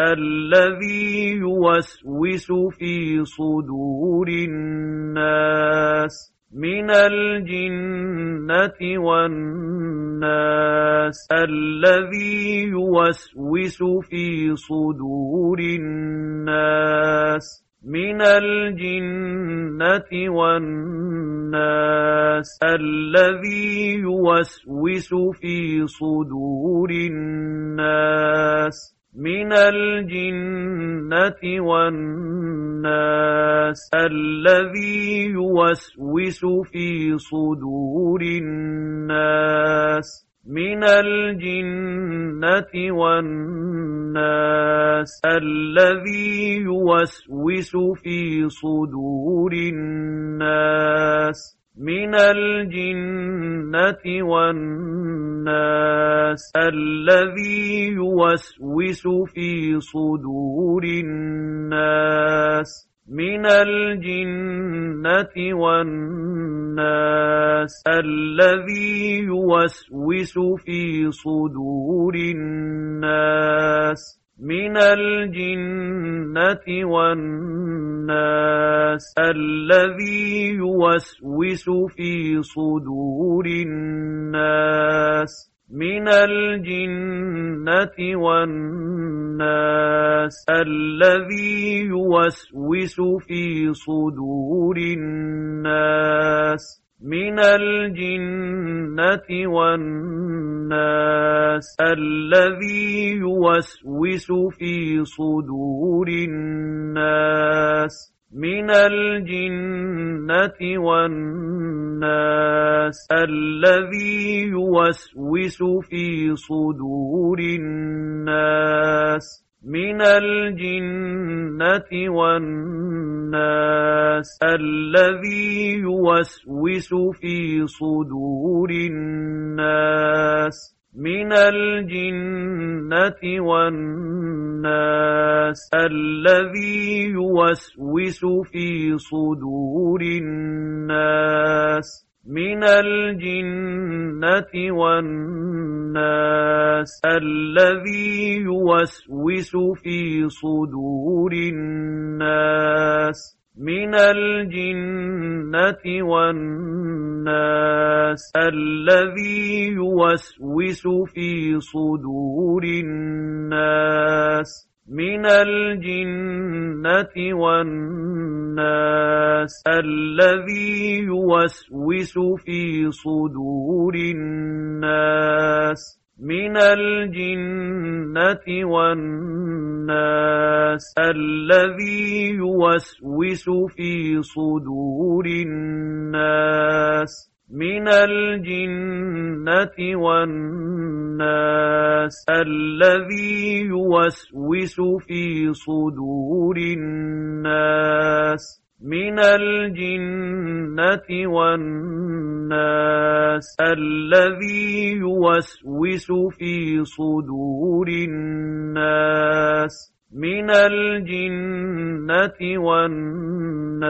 الذي يوسوس في صدور الناس من الجنة والناس. الذي يوسوس في صدور الناس من الجنة والناس. الذي يوسوس في صدور الناس من الجنة والناس الذي يوسوس في صدور الناس من الجنة والناس الذي يوسوس في صدور الناس من الجنة والناس الذي يوسوس في صدور الناس من الجنة والناس الذي يوسوس في صدور الناس من الجنة والناس الذي يوسوس في صدور الناس من الجنة والناس الذي يوسوس في صدور الناس من الجنة والناس الذي يوسوس في صدور الناس. من الجنة والناس الذي يوسوس في صدور الناس. من الجنة والناس الذي يوسوس في صدور الناس من الجنة والناس الذي يوسوس في صدور الناس من الجنة والناس الذي يوسوس في صدور الناس من الجنة والناس الذي يوسوس في صدور الناس من الجنة والناس الذي يوسوس في صدور الناس من الجنة والناس الذي يوسوس في صدور الناس من الجنة والناس الذي يوسوس في صدور الناس. من الجنة والناس الذي يوسوس في صدور الناس. من الجنة والناس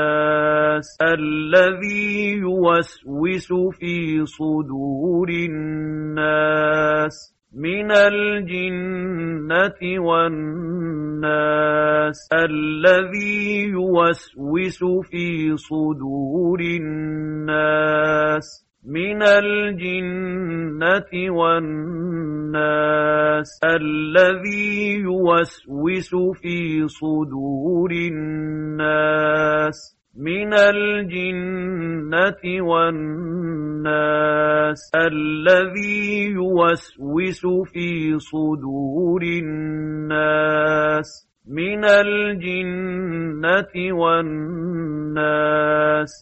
الذي يوسوس في صدور الناس. من الجنة والناس الذي يوسوس في صدور الناس. من الجنة والناس الذي يوسوس في صدور الناس من الجنة والناس الذي يوسوس في صدور الناس من الجنة والناس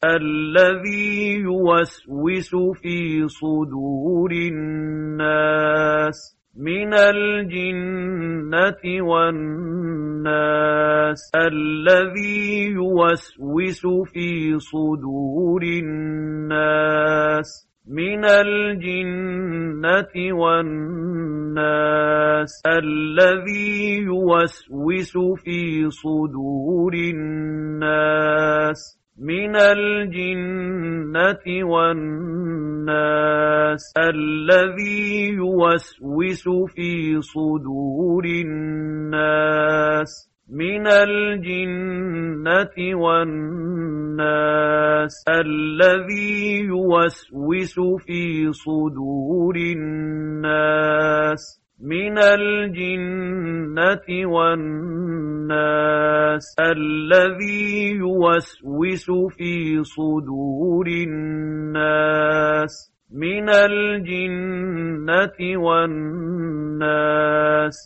الذي يوسوس في صدور الناس من الجنة والناس الذي يوسوس في صدور الناس من الجنة والناس الذي يوسوس في صدور الناس من الجنة والناس الذي يوسوس في صدور الناس من الجنة والناس الذي يوسوس في صدور الناس من الجنة والناس الذي يوسوس في صدور الناس من الجنة والناس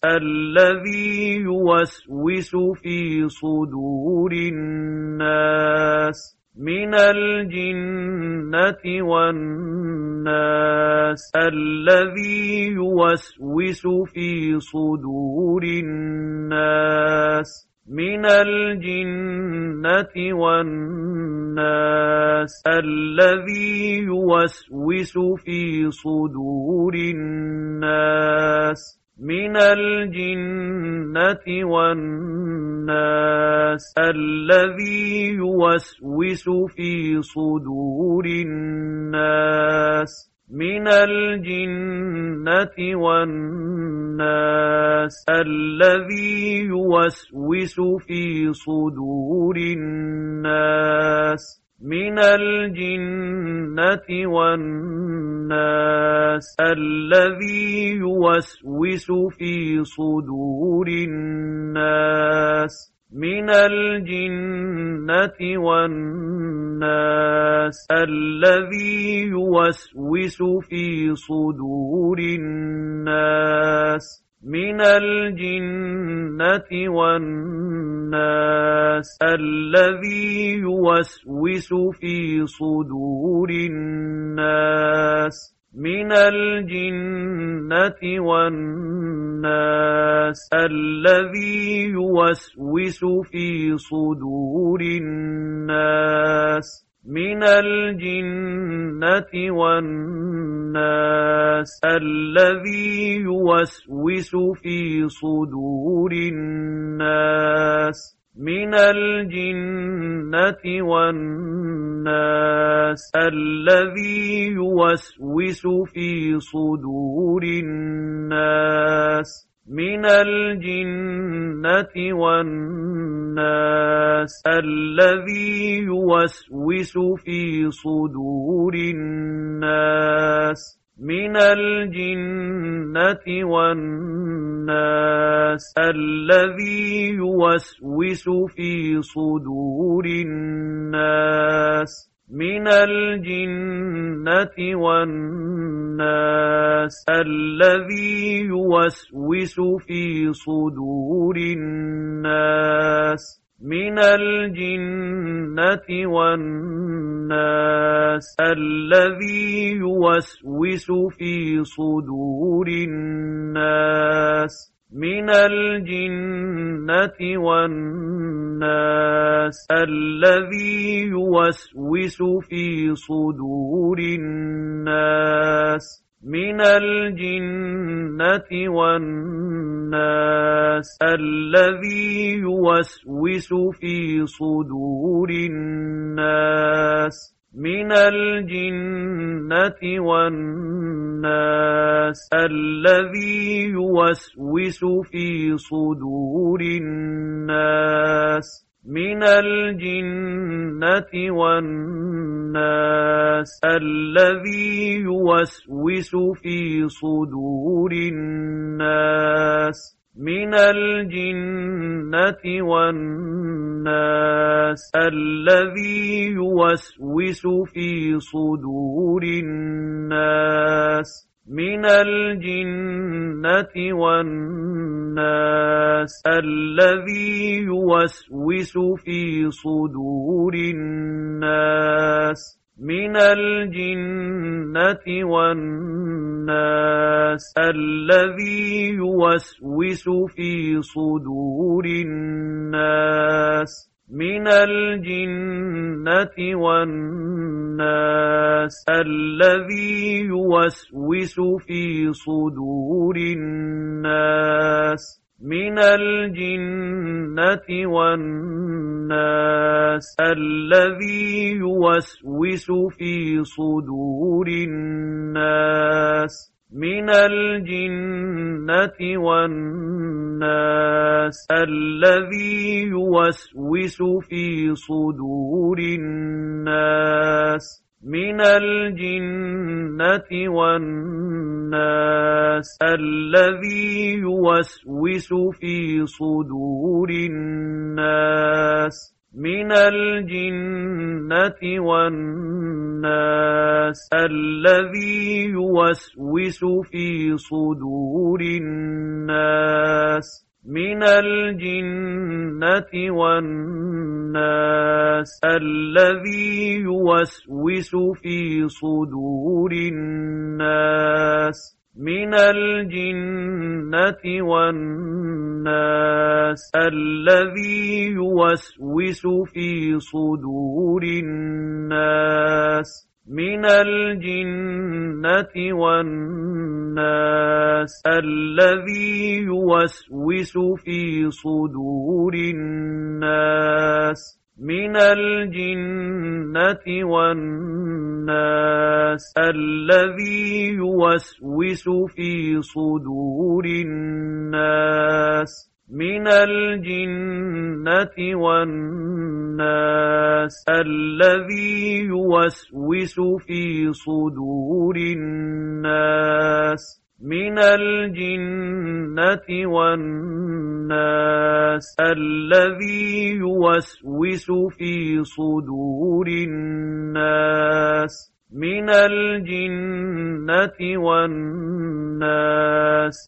الذي يوسوس في صدور الناس من الجنة والناس الذي يوسوس في صدور الناس من الجنة والناس الذي يوسوس في صدور الناس من الجنة والناس الذي يوسوس في صدور الناس من الجنة والناس الذي يوسوس في صدور الناس من الجنة والناس الذي يوسوس في صدور الناس من الجنة والناس الذي يوسوس في صدور الناس من الجنة والناس الذي يوسوس في صدور الناس من الجنة والناس الذي يوسوس في صدور الناس. من الجنة والناس الذي يوسوس في صدور الناس. من الجنة والناس الذي يوسوس في صدور الناس من الجنة والناس الذي يوسوس في صدور الناس من الجنة والناس الذي يوسوس في صدور الناس من الجنة والناس الذي يوسوس في صدور الناس من الجنة والناس الذي يوسوس في صدور الناس من الجنة والناس الذي يوسوس في صدور الناس من الجنة والناس الذي يوسوس في صدور الناس. من الجنة والناس الذي يوسوس في صدور الناس. من الجنة والناس الذي يوسوس في صدور الناس من الجنة والناس. الذي يوسوس في صدور الناس من الجنة والناس. الذي يوسوس في صدور الناس من الجنة والناس الذي يوسوس في صدور الناس من الجنة والناس الذي يوسوس في صدور الناس من الجنة والناس الذي يوسوس في صدور الناس من الجنة والناس الذي يوسوس في صدور الناس من الجنة والناس الذي يوسوس في صدور الناس. من الجنة والناس الذي يوسوس في صدور الناس. من الجنة والناس الذي يوسوس في صدور الناس من الجنة والناس الذي يوسوس في صدور الناس من الجنة والناس الذي يوسوس في صدور الناس من الجنة والناس الذي يوسوس في صدور الناس من الجنة والناس الذي يوسوس في صدور الناس من الجنة والناس الذي يوسوس في صدور الناس من الجنة والناس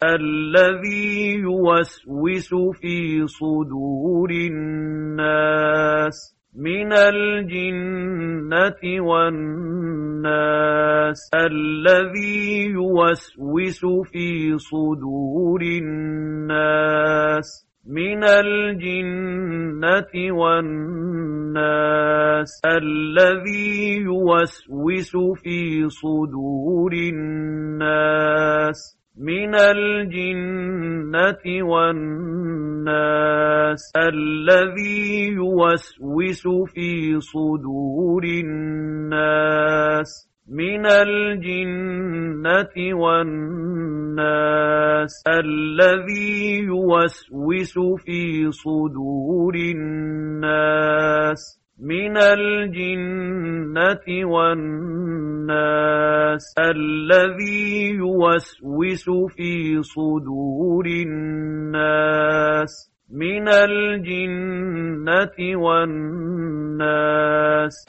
الذي يوسوس في صدور الناس. من الجنة والناس الذي يوسوس في صدور الناس. من الجنة والناس الذي يوسوس في صدور الناس. من الجنة والناس الذي يوسوس في صدور الناس. من الجنة والناس الذي يوسوس في صدور الناس من الجنة والناس الذي يوسوس في صدور الناس من الجنة والناس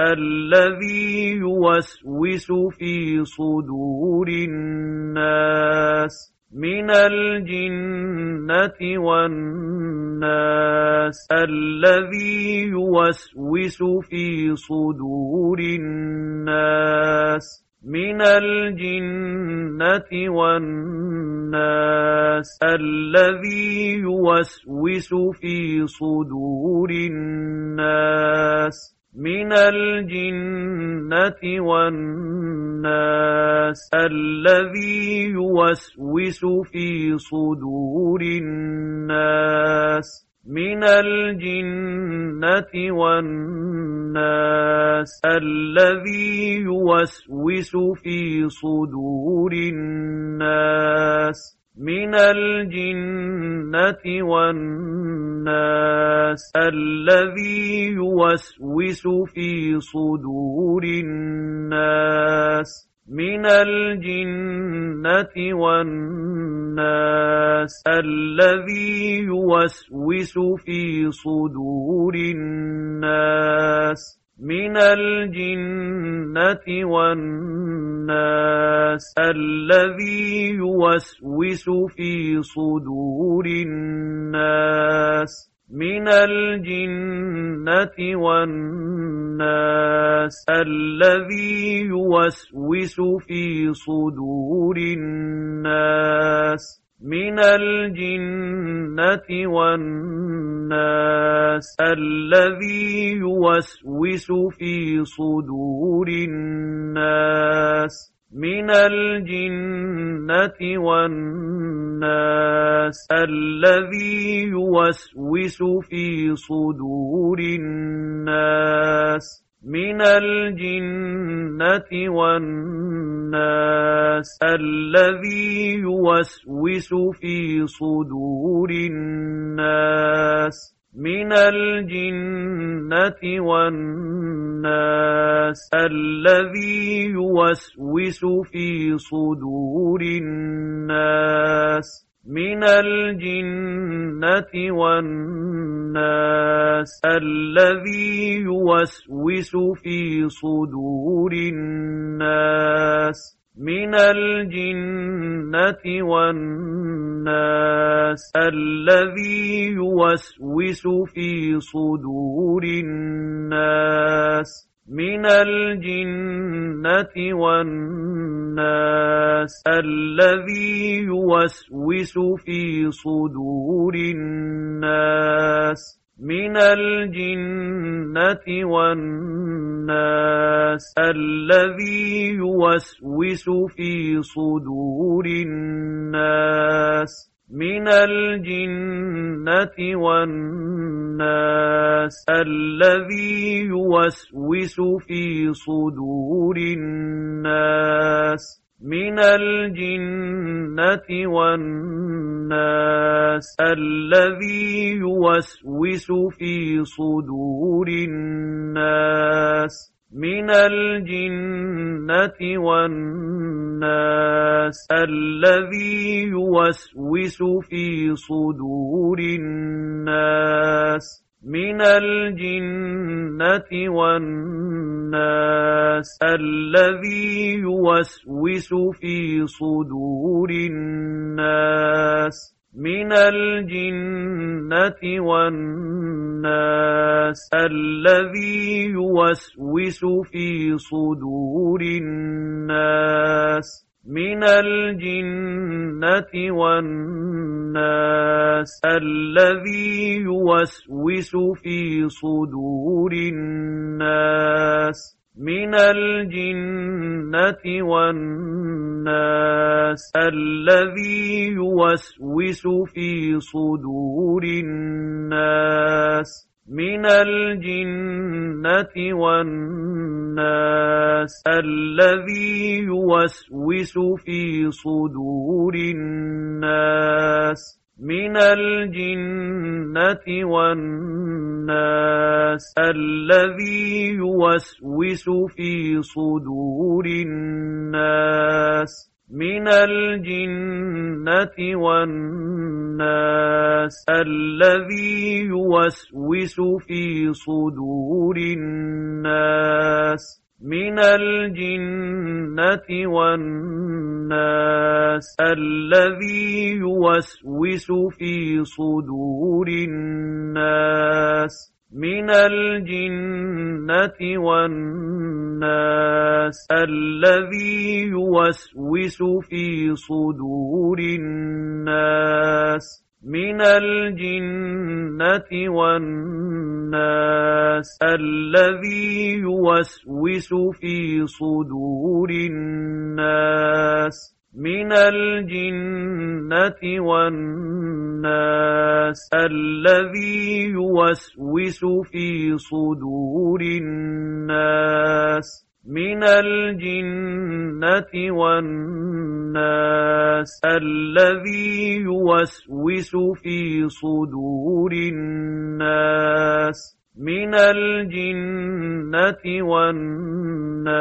الذي يوسوس في صدور الناس من الجنة والناس الذي يوسوس في صدور الناس من الجنة والناس الذي يوسوس في صدور الناس من الجنة والناس الذي يوسوس في صدور الناس من الجنة والناس الذي يوسوس في صدور الناس من الجنة والناس. الذي يوسوس في صدور الناس من الجنة والناس. الذي يوسوس في صدور الناس من الجنة والناس الذي يوسوس في صدور الناس من الجنة والناس الذي يوسوس في صدور الناس من الجنة والناس الذي يوسوس في صدور الناس من الجنة والناس الذي يوسوس في صدور الناس من الجنة والناس الذي يوسوس في صدور الناس من الجنة والناس الذي يوسوس في صدور الناس من الجنة والناس الذي يوسوس في صدور الناس. من الجنة والناس الذي يوسوس في صدور الناس من الجنة والناس الذي يوسوس في صدور الناس. من الجنة والناس الذي يوسوس في صدور الناس. من الجنة والناس الذي يوسوس في صدور الناس من الجنة والناس الذي يوسوس في صدور الناس من الجنة والناس الذي يوسوس في صدور الناس من الجنة والناس الذي يوسوس في صدور الناس من الجنة والناس الذي يوسوس في صدور الناس من الجنة والناس الذي يوسوس في صدور الناس من الجنة والناس الذي يوسوس في صدور الناس من الجنة والناس الذي يوسوس في صدور الناس من الجنة والناس الذي يوسوس في صدور الناس من الجنة والناس الذي يوسوس في صدور الناس من الجنة والناس الذي يوسوس في صدور الناس من الجنة والناس الذي يوسوس في صدور الناس من الجنة والناس الذي يوسوس في صدور الناس من الجنة والناس. الذي يوسوس في صدور الناس من الجنة والناس. الذي يوسوس في صدور الناس من الجنة والناس